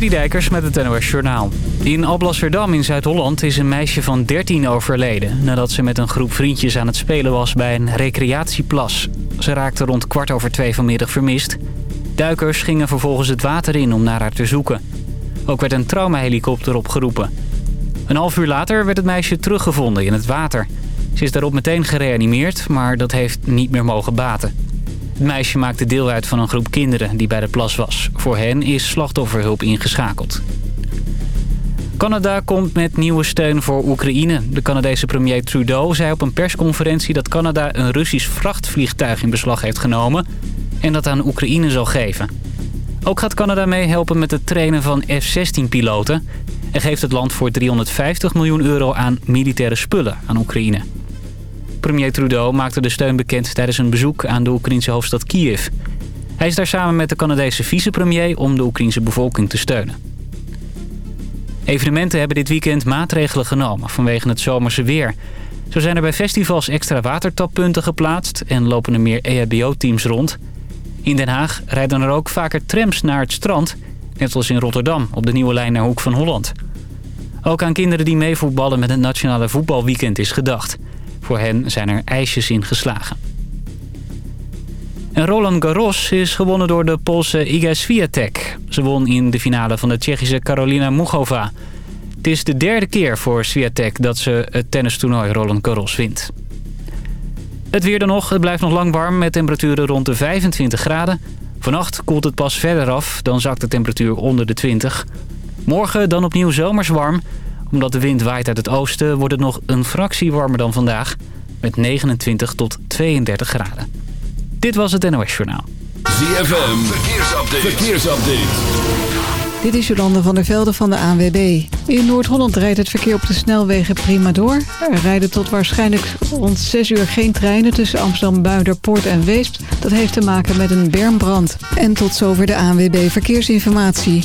Dijkers met het NOS Journaal. In Alblasserdam in Zuid-Holland is een meisje van 13 overleden... nadat ze met een groep vriendjes aan het spelen was bij een recreatieplas. Ze raakte rond kwart over twee vanmiddag vermist. Duikers gingen vervolgens het water in om naar haar te zoeken. Ook werd een traumahelikopter opgeroepen. Een half uur later werd het meisje teruggevonden in het water. Ze is daarop meteen gereanimeerd, maar dat heeft niet meer mogen baten. Het meisje maakte deel uit van een groep kinderen die bij de plas was. Voor hen is slachtofferhulp ingeschakeld. Canada komt met nieuwe steun voor Oekraïne. De Canadese premier Trudeau zei op een persconferentie dat Canada een Russisch vrachtvliegtuig in beslag heeft genomen... en dat aan Oekraïne zal geven. Ook gaat Canada meehelpen met het trainen van F-16-piloten... en geeft het land voor 350 miljoen euro aan militaire spullen aan Oekraïne. Premier Trudeau maakte de steun bekend tijdens een bezoek aan de Oekraïnse hoofdstad Kiev. Hij is daar samen met de Canadese vicepremier om de Oekraïnse bevolking te steunen. Evenementen hebben dit weekend maatregelen genomen vanwege het zomerse weer. Zo zijn er bij festivals extra watertappunten geplaatst en lopen er meer EHBO-teams rond. In Den Haag rijden er ook vaker trams naar het strand, net zoals in Rotterdam op de nieuwe lijn naar Hoek van Holland. Ook aan kinderen die meevoetballen met het Nationale Voetbalweekend is gedacht. Voor hen zijn er ijsjes in geslagen. En Roland Garros is gewonnen door de Poolse Iga Swiatek. Ze won in de finale van de Tsjechische Karolina Muchova. Het is de derde keer voor Swiatek dat ze het tennistoernooi Roland Garros wint. Het weer dan nog. Het blijft nog lang warm met temperaturen rond de 25 graden. Vannacht koelt het pas verder af. Dan zakt de temperatuur onder de 20. Morgen dan opnieuw zomers warm omdat de wind waait uit het oosten wordt het nog een fractie warmer dan vandaag. Met 29 tot 32 graden. Dit was het NOS Journaal. ZFM, verkeersupdate. verkeersupdate. Dit is Jolande van der Velde van de ANWB. In Noord-Holland rijdt het verkeer op de snelwegen prima door. Er rijden tot waarschijnlijk rond 6 uur geen treinen tussen Amsterdam, Buiderpoort en Weesp. Dat heeft te maken met een bermbrand. En tot zover de ANWB Verkeersinformatie.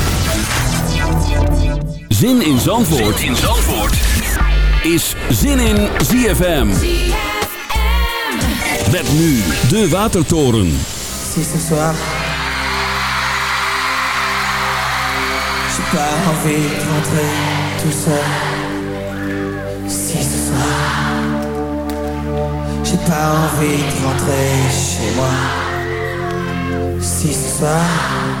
Zin in Zandvoort, zin in Zandvoort. is Zin in ZFM. Met nu de Watertoren. Si ce soir, j'ai pas envie de rentrer tout seul. Si ce soir, j'ai pas envie de rentrer chez moi. Si ce soir,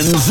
And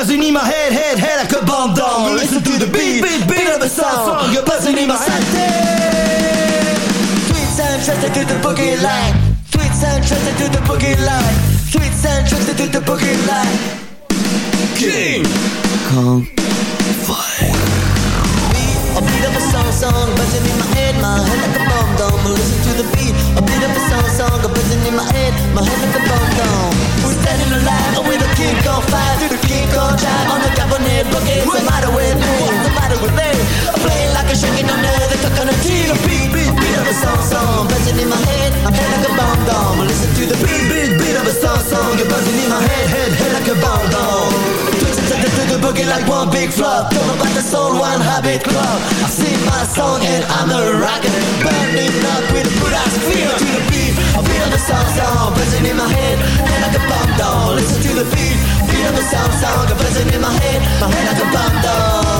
buzzing in my head, head, head like a bomb down. Listen to the beat, beat, beat of a song, song. You're buzzing in my head. Sweet sound trusted to the boogie line. Sweet sound trusted to the boogie line. Sweet sound trusted to the boogie line. King. Come A beat of a song song buzzing in my head, my head like a bomb dome. Listen to the beat, a bit of a song song buzzing in my head, my head like a bomb dome. We're standing alive with a kick on fire, through the kick on drive on the cabinet boogie. What's the matter with me? What's the matter with me? I'm playing like a shaking under the coconut tree. The beat, beat, beat of a song song buzzing in my head, my head like a bomb dome. Listen to the beat, beat, beat of a song song, you're buzzing in my head, head, head like a bomb dome. Twitching to the, boogie like one big flop. Know about the soul, one habit club. I sing my song and I'm a rocker. Burning up with a good feel to the beat. I feel the song song buzzing in my head, head like a bomb down. Listen to the beat, of the song song buzzing in my head, my head like a bomb down.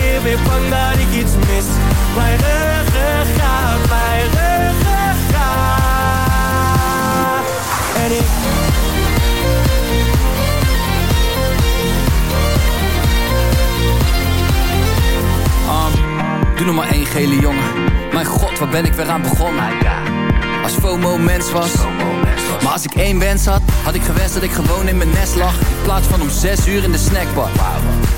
keer weer bang dat ik iets mis? Mijn ruggengraat, mijn ruggengraat. En ik... Um, doe nog maar één gele jongen. Mijn god, waar ben ik weer aan begonnen? Als FOMO mens was. Maar als ik één wens had, had ik gewenst dat ik gewoon in mijn nest lag. In plaats van om zes uur in de snackbar.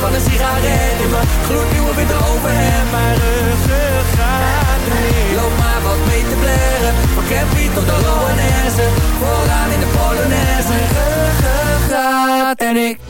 van een sigaret in mijn gloednieuwe witte overhemd Mijn ruggengraat niet Loop maar wat mee te blaren Van Campy tot de Loanesse Vooraan in de Polonaise Ruggengraat en ik.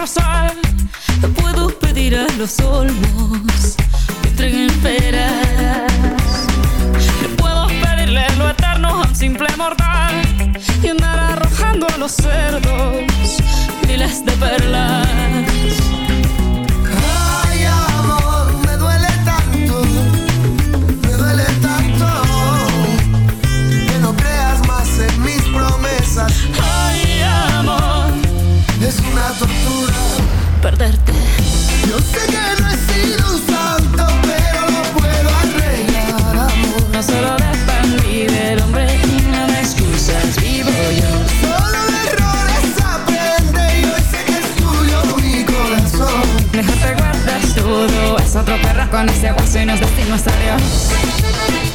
rosal te puedo pedir a los olmos que entreguen peras. Le puedo pedirle lo eterno a un simple mortal y andar arrojando a los cerdos miles de perlas. Sé que no he sido un santo, pero lo puedo arreglar. No solo depende del hombre y no me excusa. Vivo yo solo de errores aprende y hoy sé que es tuyo mi corazón. Mejor te guardas todo. Es otro perro con ese paso y nos destina a dios.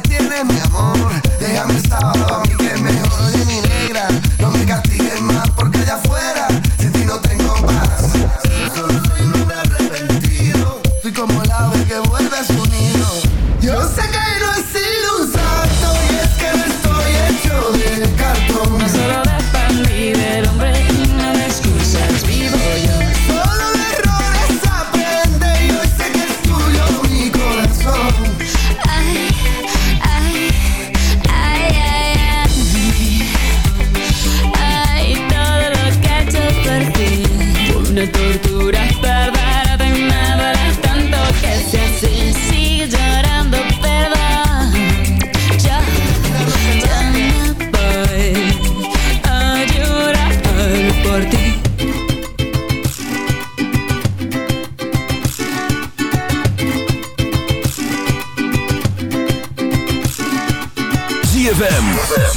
tiene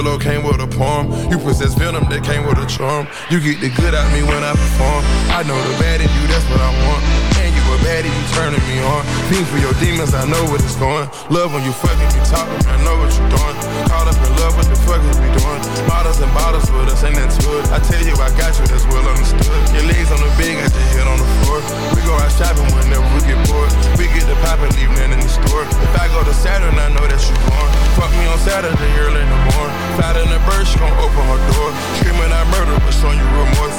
Envelope, came with a poem. You possess venom that came with a charm. You get the good out me when I perform. I know the bad Fiend for your demons, I know what it's going. Love when you fucking me talking, I know what you're doing. Caught up in love, what the fuck is we doing? Bottles and bottles with us, ain't that it. I tell you, I got you, that's well understood. Your legs on the bed, got your head on the floor. We go out shopping whenever we get bored. We get the pop and leave nothing in the store. If I go to Saturn, I know that you going. Fuck me on Saturday early in the morning. Fat in the bird, she gon' open her door. Screaming I murder, but showing you remorse.